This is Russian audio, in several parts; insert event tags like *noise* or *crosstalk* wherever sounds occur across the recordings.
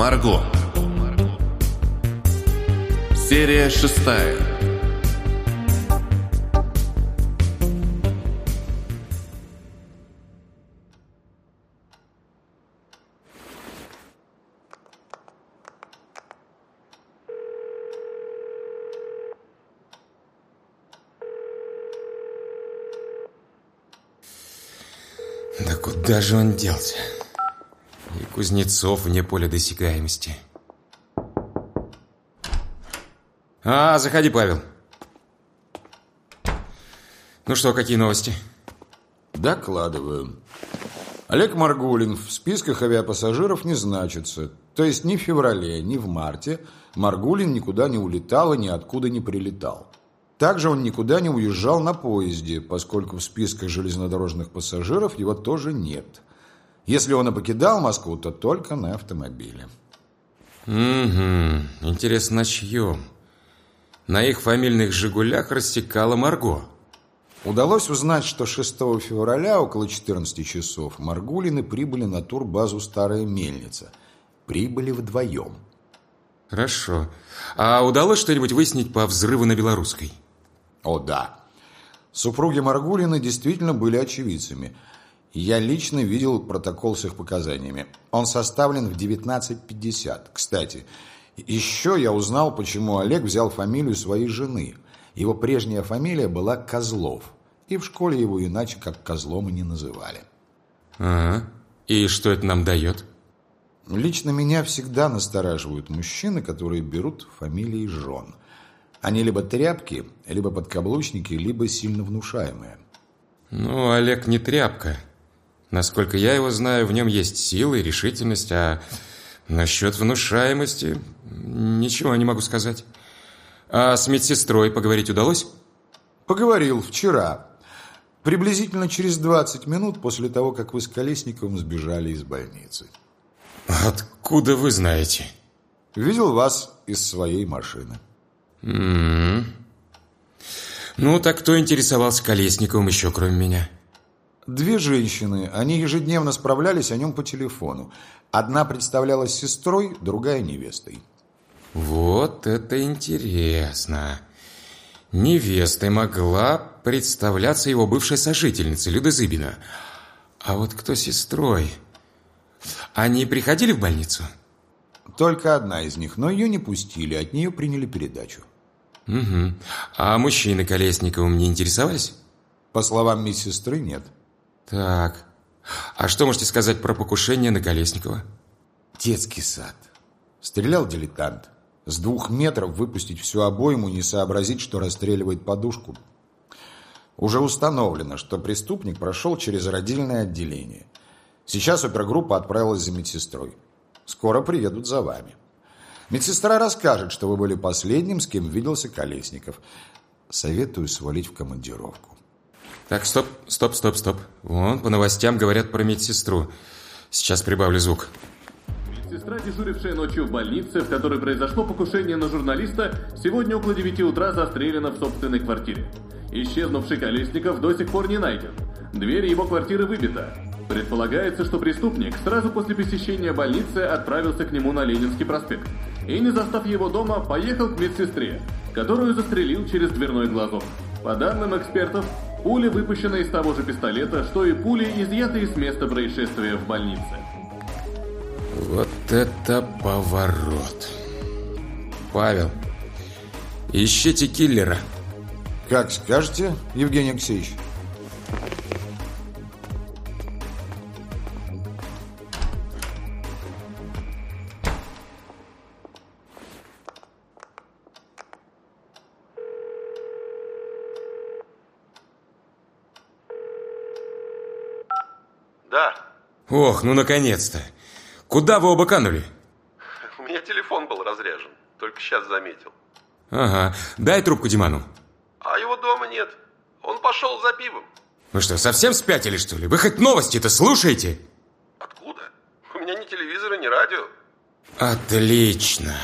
Марго. Серия шестая. Да куда же он делся? И Кузнецов вне поля досягаемости. А, заходи, Павел. Ну что, какие новости? Докладываю. Олег Маргулин в списках авиапассажиров не значится. То есть ни в феврале, ни в марте Маргулин никуда не улетал и ниоткуда не прилетал. Также он никуда не уезжал на поезде, поскольку в списках железнодорожных пассажиров его тоже нет. Если он и покидал Москву, то только на автомобиле. Угу. Интересно, на чьем? На их фамильных «Жигулях» рассекала Марго. Удалось узнать, что 6 февраля около 14 часов Маргулины прибыли на турбазу «Старая мельница». Прибыли вдвоем. Хорошо. А удалось что-нибудь выяснить по взрыву на Белорусской? О, да. Супруги Маргулины действительно были очевидцами. Я лично видел протокол с их показаниями. Он составлен в 19.50. Кстати, еще я узнал, почему Олег взял фамилию своей жены. Его прежняя фамилия была Козлов. И в школе его иначе как Козлом и не называли. Ага. И что это нам дает? Лично меня всегда настораживают мужчины, которые берут фамилии жен. Они либо тряпки, либо подкаблучники, либо сильно внушаемые. Ну, Олег не тряпка. Насколько я его знаю, в нем есть сила и решительность, а насчет внушаемости ничего не могу сказать. А с медсестрой поговорить удалось? Поговорил вчера. Приблизительно через 20 минут после того, как вы с Колесниковым сбежали из больницы. Откуда вы знаете? Видел вас из своей машины. -м -м. Ну, так кто интересовался Колесниковым еще, кроме меня? Две женщины. Они ежедневно справлялись о нем по телефону. Одна представлялась сестрой, другая невестой. Вот это интересно. Невестой могла представляться его бывшая сожительница Люда Зыбина. А вот кто сестрой? Они приходили в больницу? Только одна из них, но ее не пустили, от нее приняли передачу. Угу. А мужчины Колесниковым не интересовались? По словам медсестры, нет. Так. А что можете сказать про покушение на Колесникова? Детский сад. Стрелял дилетант. С двух метров выпустить всю обойму, не сообразить, что расстреливает подушку. Уже установлено, что преступник прошел через родильное отделение. Сейчас опергруппа отправилась за медсестрой. Скоро приедут за вами. Медсестра расскажет, что вы были последним, с кем виделся Колесников. Советую свалить в командировку. Так, стоп, стоп, стоп, стоп. Вон, по новостям говорят про медсестру. Сейчас прибавлю звук. Медсестра, дежурившая ночью в больнице, в которой произошло покушение на журналиста, сегодня около 9 утра застрелена в собственной квартире. Исчезнувший Колесников до сих пор не найден. Дверь его квартиры выбита. Предполагается, что преступник сразу после посещения больницы отправился к нему на Ленинский проспект. И, не застав его дома, поехал к медсестре, которую застрелил через дверной глазок. По данным экспертов, пули выпущены из того же пистолета, что и пули, изъятые с места происшествия в больнице. Вот это поворот. Павел, ищите киллера. Как скажете, Евгений Алексеевич. Да, Ох, ну наконец-то. Куда вы оба канули? *laughs* у меня телефон был разряжен. Только сейчас заметил. Ага, дай трубку Диману. А его дома нет. Он пошел за пивом. Вы что, совсем спятили, что ли? Вы хоть новости-то слушаете? Откуда? У меня ни телевизора, ни радио. Отлично.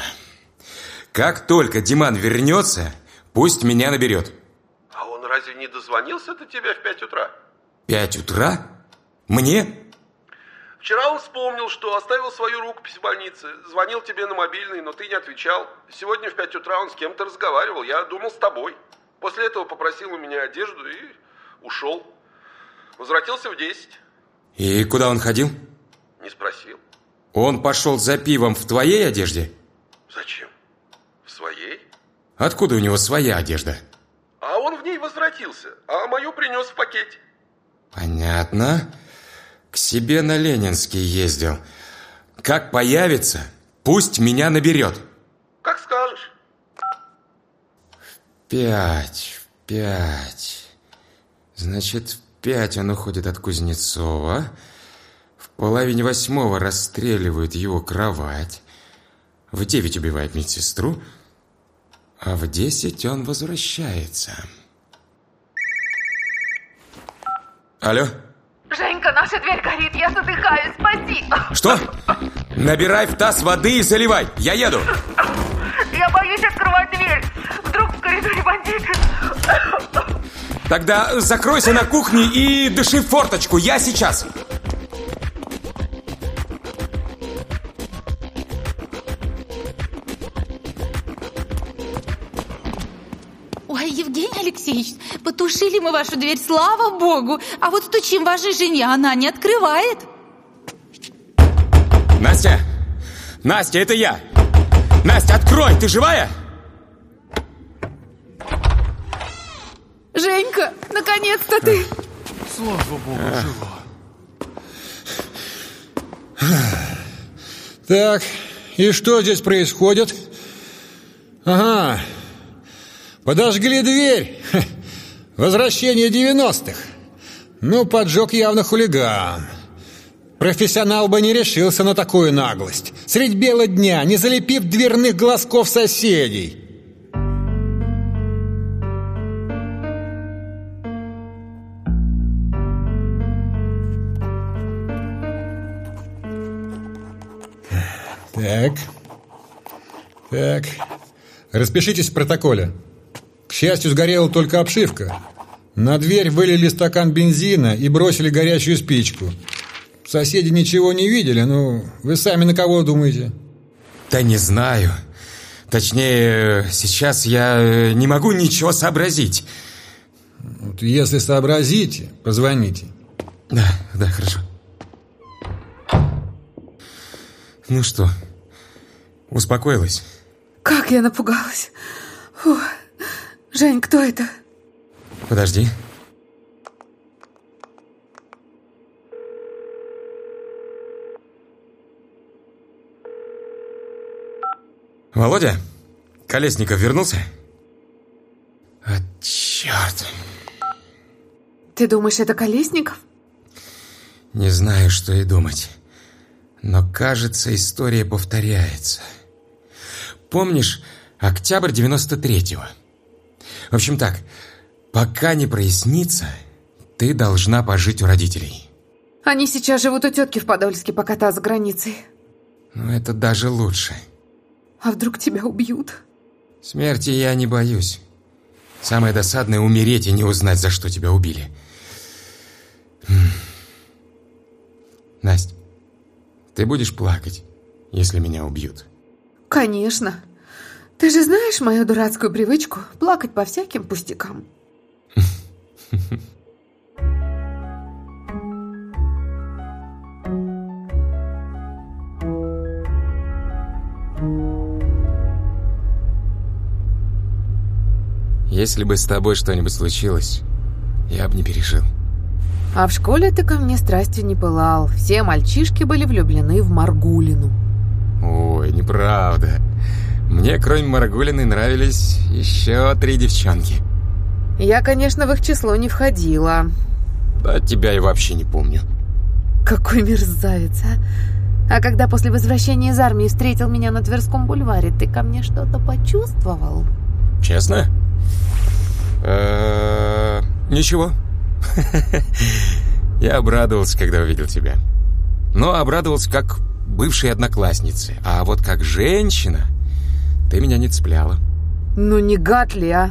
Как только Диман вернется, пусть меня наберет. А он разве не дозвонился до тебя в 5 утра? Пять утра? Мне? Вчера он вспомнил, что оставил свою рукопись в больнице. Звонил тебе на мобильный, но ты не отвечал. Сегодня в 5 утра он с кем-то разговаривал. Я думал с тобой. После этого попросил у меня одежду и ушел. Возвратился в 10. И куда он ходил? Не спросил. Он пошел за пивом в твоей одежде? Зачем? В своей? Откуда у него своя одежда? А он в ней возвратился, а мою принес в пакете. Понятно. К себе на Ленинский ездил. Как появится, пусть меня наберет. Как скажешь. Пять, в пять. Значит, в пять он уходит от Кузнецова. В половине восьмого расстреливают его кровать. В девять убивает медсестру. А в десять он возвращается. Алло? Женька, наша дверь горит, я задыхаюсь, спаси! Что? Набирай в таз воды и заливай. Я еду. Я боюсь открывать дверь. Вдруг в коридоре бандиты. Тогда закройся на кухне и дыши в форточку. Я сейчас. Потушили мы вашу дверь, слава богу. А вот стучим вашей жене, она не открывает. Настя! Настя, это я! Настя, открой! Ты живая? Женька, наконец-то ты. Так, и что здесь происходит? Ага, подожгли дверь. Возвращение 90-х. Ну, поджог явно хулиган. Профессионал бы не решился на такую наглость. Средь бела дня, не залепив дверных глазков соседей. Так. Так. Распишитесь в протоколе. К счастью, сгорела только обшивка. На дверь вылили стакан бензина и бросили горящую спичку. Соседи ничего не видели, ну, вы сами на кого думаете? Да не знаю. Точнее, сейчас я э, не могу ничего сообразить. Вот если сообразите, позвоните. Да, да, хорошо. Ну что, успокоилась? Как я напугалась. Фу. Жень, кто это? Подожди. Володя? Колесников вернулся? А, черт. Ты думаешь, это Колесников? Не знаю, что и думать. Но, кажется, история повторяется. Помнишь, октябрь 93-го? В общем так, пока не прояснится, ты должна пожить у родителей. Они сейчас живут у тетки в Подольске, пока та за границей. Но это даже лучше. А вдруг тебя убьют? Смерти я не боюсь. Самое досадное — умереть и не узнать, за что тебя убили. М. Насть, ты будешь плакать, если меня убьют? Конечно. Ты же знаешь мою дурацкую привычку плакать по всяким пустякам. Если бы с тобой что-нибудь случилось, я бы не пережил. А в школе ты ко мне страстью не пылал. Все мальчишки были влюблены в Маргулину. Ой, неправда. Мне, кроме Маргулиной, нравились еще три девчонки. Я, конечно, в их число не входила. Да тебя я вообще не помню. Какой мерзавец, а? А когда после возвращения из армии встретил меня на Тверском бульваре, ты ко мне что-то почувствовал? Честно? Э, Ничего. *laughs* Я обрадовался, когда увидел тебя. Но обрадовался как бывшей однокласснице. А вот как женщина ты меня не цепляла. Ну не гад ли, а?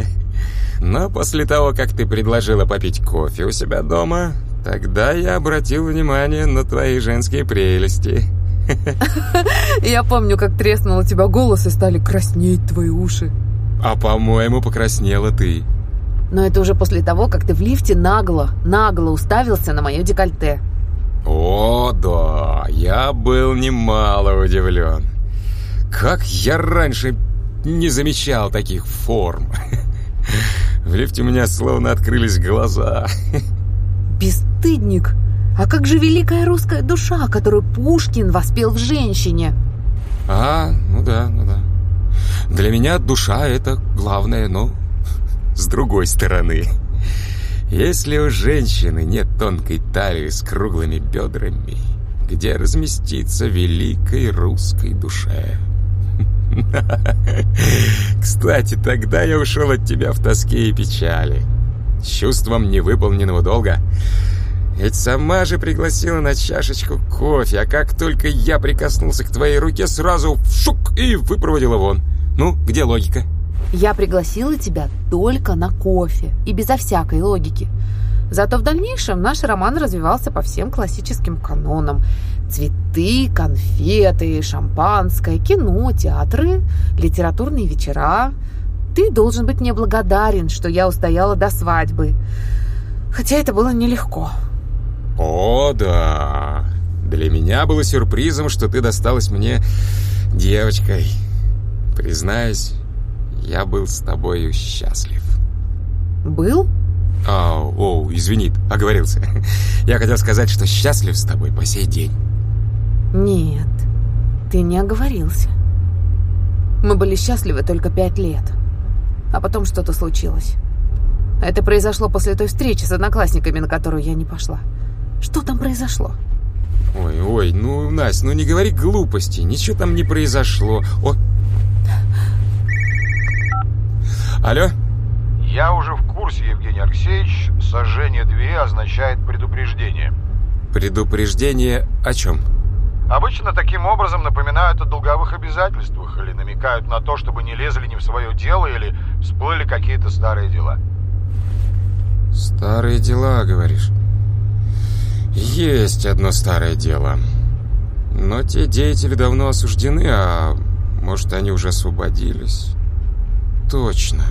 *laughs* Но после того, как ты предложила попить кофе у себя дома, Тогда я обратил внимание на твои женские прелести. *laughs* Я помню, как треснул у тебя голос и стали краснеть твои уши. А по-моему, покраснела ты. Но это уже после того, как ты в лифте нагло, нагло уставился на мое декольте. О, да, я был немало удивлен. Как я раньше не замечал таких форм. *laughs* В лифте у меня словно открылись глаза. Бесстыдник! А как же великая русская душа, которую Пушкин воспел в женщине? А, ну да, ну да. Для меня душа — это главное, но с другой стороны. Если у женщины нет тонкой талии с круглыми бедрами, где разместиться великой русской душе? *laughs* Кстати, тогда я ушел от тебя в тоске и печали. С чувством невыполненного долга. Ведь сама же пригласила на чашечку кофе, а как только я прикоснулся к твоей руке, сразу шук и выпроводила вон. Ну, где логика? Я пригласила тебя только на кофе и безо всякой логики. Зато в дальнейшем наш роман развивался по всем классическим канонам. Цветы, конфеты, шампанское, кино, театры, литературные вечера. Ты должен быть мне благодарен, что я устояла до свадьбы. Хотя это было нелегко. О, да. Для меня было сюрпризом, что ты досталась мне девочкой. Признаюсь, я был с тобою счастлив. Был? А, о, извини, оговорился. *laughs* Я хотел сказать, что счастлив с тобой по сей день. Нет, ты не оговорился. Мы были счастливы только пять лет. А потом что-то случилось. Это произошло после той встречи с одноклассниками, на которую я не пошла. Что там произошло? Ой, ой, ну, Настя, ну не говори глупости. Ничего там не произошло. О, Алло? Я уже в курсе, Евгений Алексеевич. Сожжение двери означает предупреждение. Предупреждение о чем? Обычно таким образом напоминают о долговых обязательствах или намекают на то, чтобы не лезли не в свое дело или всплыли какие-то старые дела. Старые дела, говоришь? Есть одно старое дело. Но те деятели давно осуждены, а может, они уже освободились? Точно.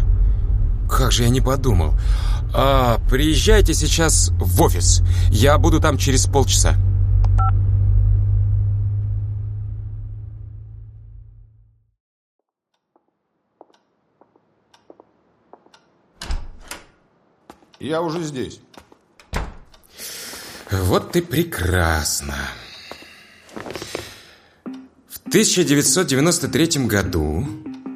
Как же я не подумал. А, приезжайте сейчас в офис. Я буду там через полчаса. Я уже здесь. Вот и прекрасно. В 1993 году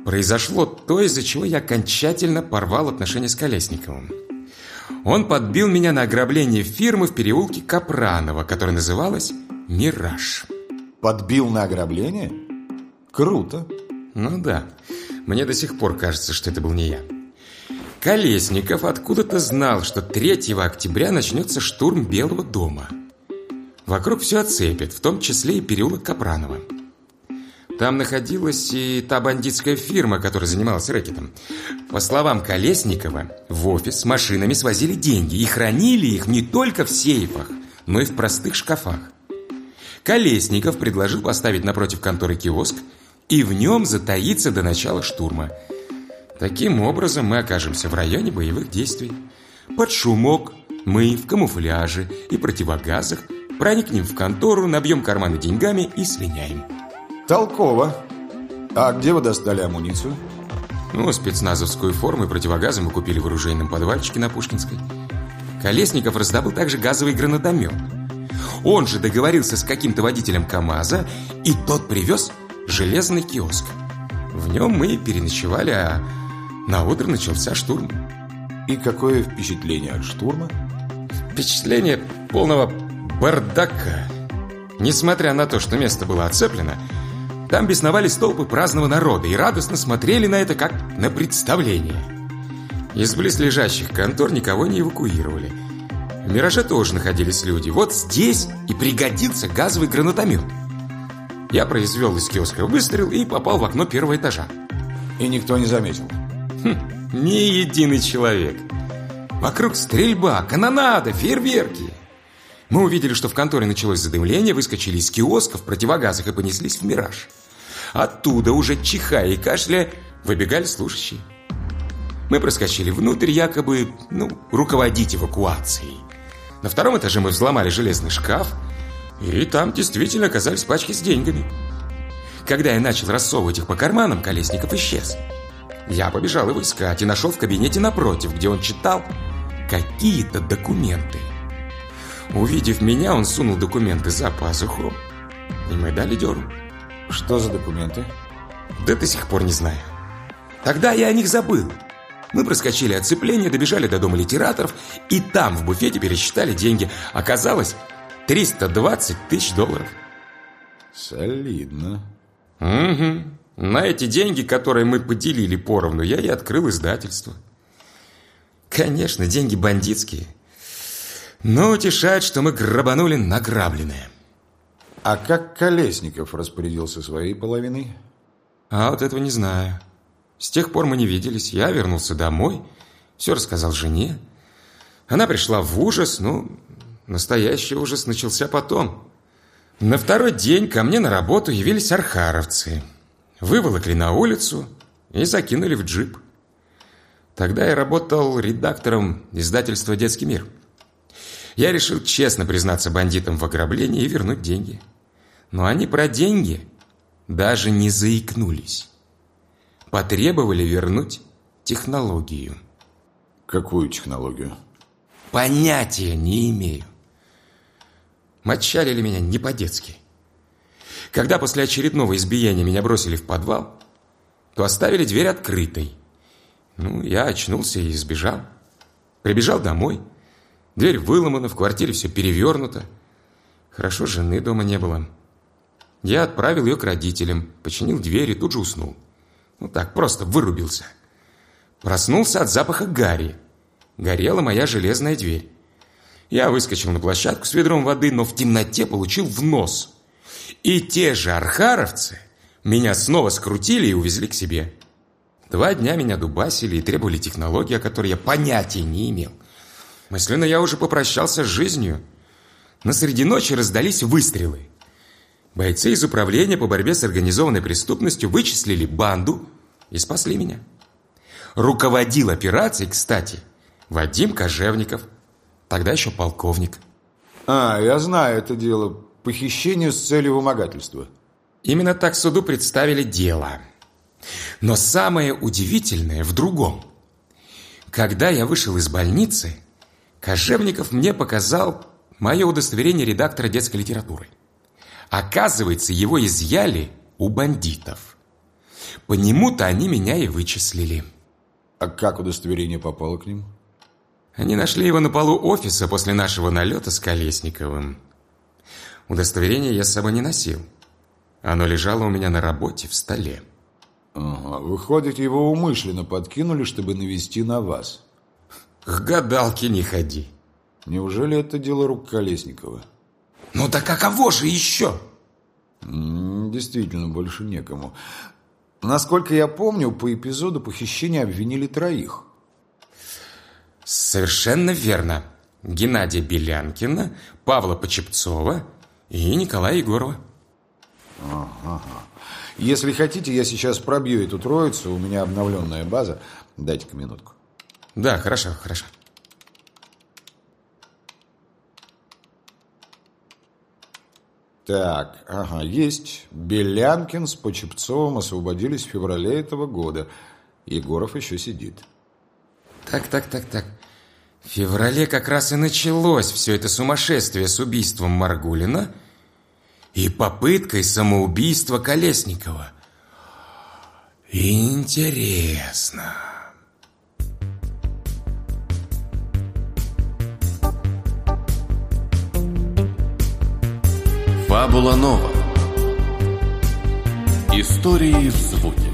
произошло то, из-за чего я окончательно порвал отношения с Колесниковым. Он подбил меня на ограбление фирмы в переулке Капранова, которая называлась «Мираж». Подбил на ограбление? Круто. Ну да, мне до сих пор кажется, что это был не я. Колесников откуда-то знал, что 3 октября начнется штурм Белого дома. Вокруг все оцепят, в том числе и переулок Капранова. Там находилась и та бандитская фирма, которая занималась рэкетом. По словам Колесникова, в офис машинами свозили деньги и хранили их не только в сейфах, но и в простых шкафах. Колесников предложил поставить напротив конторы киоск и в нем затаиться до начала штурма. Таким образом мы окажемся в районе боевых действий. Под шумок мы в камуфляже и противогазах проникнем в контору, набьем карманы деньгами и слиняем. Толково. А где вы достали амуницию? Ну, спецназовскую форму и противогазы мы купили в оружейном подвальчике на Пушкинской. Колесников раздобыл также газовый гранатомет. Он же договорился с каким-то водителем КамАЗа, и тот привез железный киоск. В нем мы переночевали, а на утро начался штурм. И какое впечатление от штурма? Впечатление полного бардака. Несмотря на то, что место было оцеплено, там бесновались толпы праздного народа и радостно смотрели на это, как на представление. Из близлежащих контор никого не эвакуировали. В «Мираже» тоже находились люди. Вот здесь и пригодился газовый гранатомет. Я произвел из киоска выстрел и попал в окно первого этажа. И никто не заметил? Хм, ни единый человек. Вокруг стрельба, канонада, фейерверки. Мы увидели, что в конторе началось задымление, выскочили из киосков противогазах и понеслись в «Мираж». Оттуда, уже чихая и кашляя, выбегали служащие. Мы проскочили внутрь, якобы, ну, руководить эвакуацией. На втором этаже мы взломали железный шкаф, и там действительно оказались пачки с деньгами. Когда я начал рассовывать их по карманам, Колесников исчез. Я побежал его искать и нашел в кабинете напротив, где он читал какие-то документы. Увидев меня, он сунул документы за пазуху, и мы дали дёру. Что за документы? Да до сих пор не знаю. Тогда я о них забыл. Мы проскочили оцепление, добежали до дома литераторов, и там в буфете пересчитали деньги. Оказалось, 320 тысяч долларов. Солидно. Угу. На эти деньги, которые мы поделили поровну, я и открыл издательство. Конечно, деньги бандитские. Но утешает, что мы грабанули награбленное. А как Колесников распорядился своей половиной? А вот этого не знаю. С тех пор мы не виделись. Я вернулся домой, все рассказал жене. Она пришла в ужас, ну, настоящий ужас начался потом. На второй день ко мне на работу явились архаровцы. Выволокли на улицу и закинули в джип. Тогда я работал редактором издательства «Детский мир». Я решил честно признаться бандитам в ограблении и вернуть деньги. Но они про деньги даже не заикнулись. Потребовали вернуть технологию. Какую технологию? Понятия не имею. Мочалили меня не по-детски. Когда после очередного избиения меня бросили в подвал, то оставили дверь открытой. Ну, я очнулся и сбежал. Прибежал домой. Дверь выломана, в квартире все перевернуто. Хорошо, жены дома не было. Я отправил ее к родителям, починил дверь и тут же уснул. Ну так, просто вырубился. Проснулся от запаха гари. Горела моя железная дверь. Я выскочил на площадку с ведром воды, но в темноте получил в нос. И те же архаровцы меня снова скрутили и увезли к себе. Два дня меня дубасили и требовали технологии, о которой я понятия не имел. Мысленно я уже попрощался с жизнью. Но среди ночи раздались выстрелы. Бойцы из управления по борьбе с организованной преступностью вычислили банду и спасли меня. Руководил операцией, кстати, Вадим Кожевников, тогда еще полковник. А, я знаю это дело. Похищение с целью вымогательства. Именно так суду представили дело. Но самое удивительное в другом. Когда я вышел из больницы, Кожевников мне показал мое удостоверение редактора детской литературы. Оказывается, его изъяли у бандитов. По нему-то они меня и вычислили. А как удостоверение попало к ним? Они нашли его на полу офиса после нашего налета с Колесниковым. Удостоверение я с собой не носил. Оно лежало у меня на работе в столе. Ага. Выходит, его умышленно подкинули, чтобы навести на вас. К гадалке не ходи. Неужели это дело рук Колесникова? Ну да каково же еще? Действительно, больше некому. Насколько я помню, по эпизоду похищения обвинили троих. Совершенно верно. Геннадия Белянкина, Павла Почепцова и Николая Егорова. Ага. Если хотите, я сейчас пробью эту троицу. У меня обновленная база. Дайте-ка минутку. Да, хорошо, хорошо. Так, ага, есть. Белянкин с Почепцовым освободились в феврале этого года. Егоров еще сидит. Так, так, так, так. В феврале как раз и началось все это сумасшествие с убийством Маргулина и попыткой самоубийства Колесникова. Интересно. Фабула Нова. Истории в звуке.